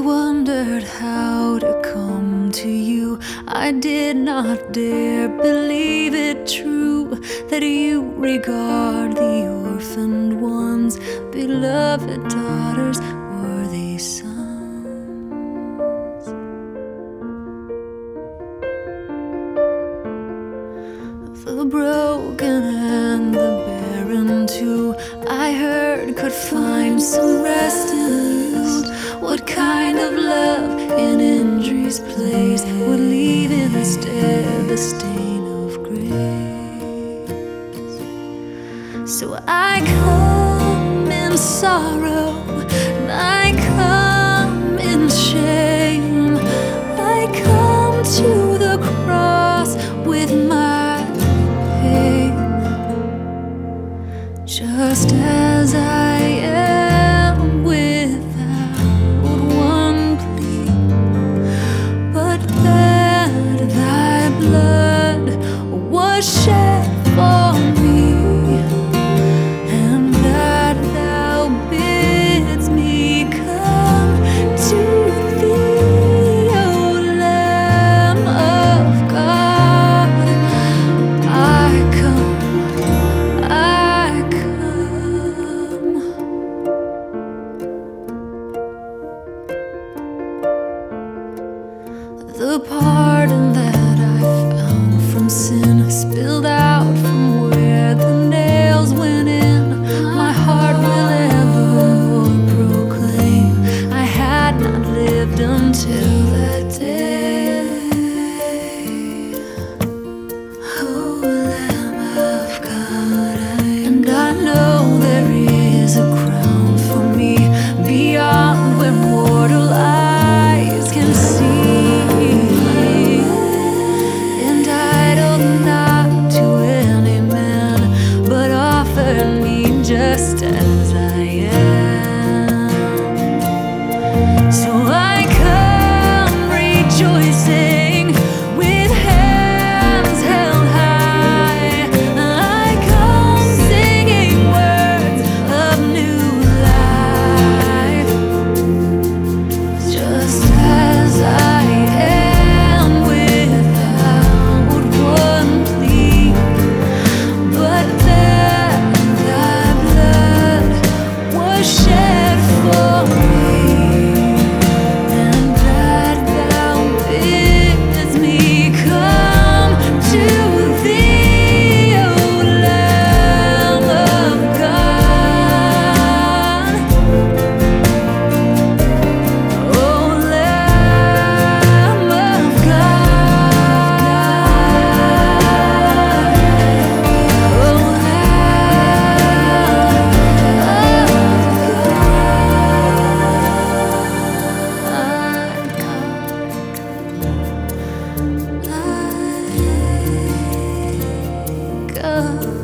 wondered how to come to you. I did not dare believe it true that you regard the orphaned ones, beloved daughters, worthy sons. The broken and the barren too, I heard could find some rest. What kind of love in injury's place would leave instead the stain of grace? So I come in sorrow, I come in shame. I come to the cross with my pain, just as I am pardon that I found from sin spilled out from where the nails went in. My heart will God. I come.